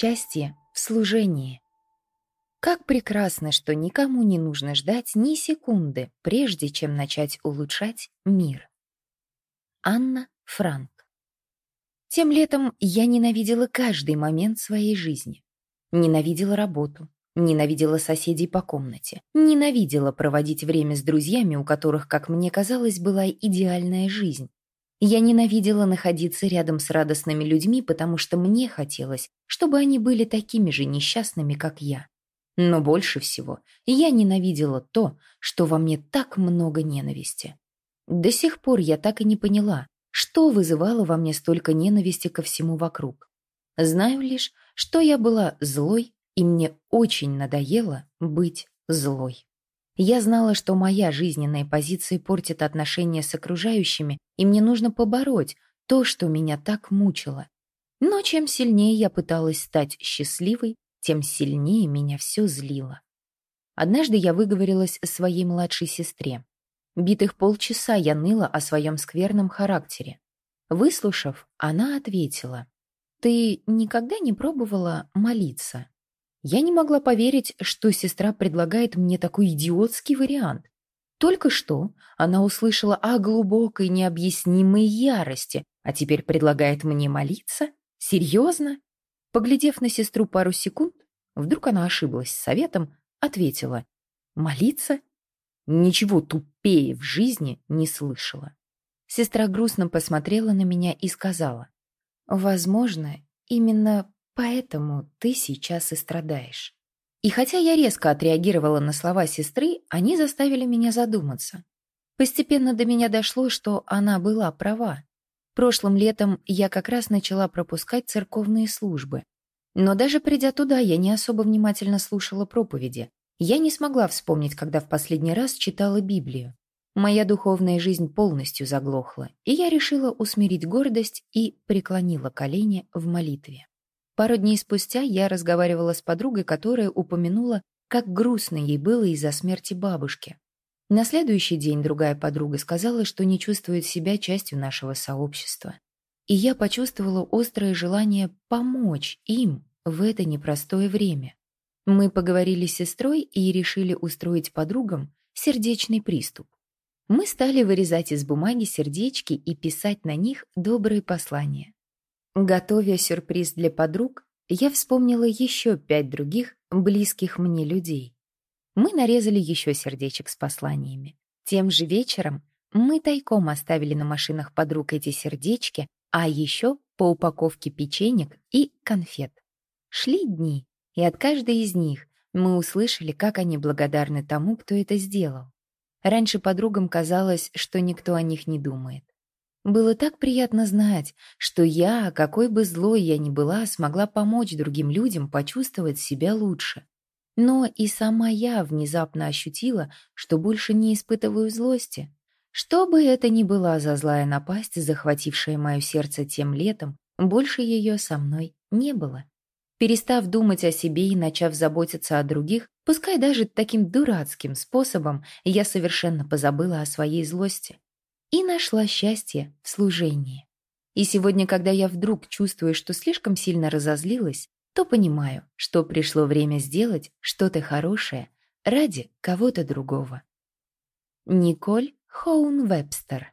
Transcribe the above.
Счастье в служении. Как прекрасно, что никому не нужно ждать ни секунды, прежде чем начать улучшать мир. Анна Франк. Тем летом я ненавидела каждый момент своей жизни. Ненавидела работу, ненавидела соседей по комнате, ненавидела проводить время с друзьями, у которых, как мне казалось, была идеальная жизнь. Я ненавидела находиться рядом с радостными людьми, потому что мне хотелось, чтобы они были такими же несчастными, как я. Но больше всего я ненавидела то, что во мне так много ненависти. До сих пор я так и не поняла, что вызывало во мне столько ненависти ко всему вокруг. Знаю лишь, что я была злой, и мне очень надоело быть злой. Я знала, что моя жизненная позиция портит отношения с окружающими, и мне нужно побороть то, что меня так мучило. Но чем сильнее я пыталась стать счастливой, тем сильнее меня все злило. Однажды я выговорилась своей младшей сестре. Битых полчаса я ныла о своем скверном характере. Выслушав, она ответила, «Ты никогда не пробовала молиться?» Я не могла поверить, что сестра предлагает мне такой идиотский вариант. Только что она услышала о глубокой необъяснимой ярости, а теперь предлагает мне молиться? Серьезно? Поглядев на сестру пару секунд, вдруг она ошиблась советом, ответила «Молиться?» Ничего тупее в жизни не слышала. Сестра грустно посмотрела на меня и сказала «Возможно, именно Поэтому ты сейчас и страдаешь. И хотя я резко отреагировала на слова сестры, они заставили меня задуматься. Постепенно до меня дошло, что она была права. Прошлым летом я как раз начала пропускать церковные службы. Но даже придя туда, я не особо внимательно слушала проповеди. Я не смогла вспомнить, когда в последний раз читала Библию. Моя духовная жизнь полностью заглохла, и я решила усмирить гордость и преклонила колени в молитве. Пару дней спустя я разговаривала с подругой, которая упомянула, как грустно ей было из-за смерти бабушки. На следующий день другая подруга сказала, что не чувствует себя частью нашего сообщества. И я почувствовала острое желание помочь им в это непростое время. Мы поговорили с сестрой и решили устроить подругам сердечный приступ. Мы стали вырезать из бумаги сердечки и писать на них добрые послания. Готовя сюрприз для подруг, я вспомнила еще пять других близких мне людей. Мы нарезали еще сердечек с посланиями. Тем же вечером мы тайком оставили на машинах подруг эти сердечки, а еще по упаковке печенек и конфет. Шли дни, и от каждой из них мы услышали, как они благодарны тому, кто это сделал. Раньше подругам казалось, что никто о них не думает. Было так приятно знать, что я, какой бы злой я ни была, смогла помочь другим людям почувствовать себя лучше. Но и сама я внезапно ощутила, что больше не испытываю злости. Что бы это ни была за злая напасть, захватившая мое сердце тем летом, больше ее со мной не было. Перестав думать о себе и начав заботиться о других, пускай даже таким дурацким способом, я совершенно позабыла о своей злости и нашла счастье в служении. И сегодня, когда я вдруг чувствую, что слишком сильно разозлилась, то понимаю, что пришло время сделать что-то хорошее ради кого-то другого. Николь Хоун Вебстер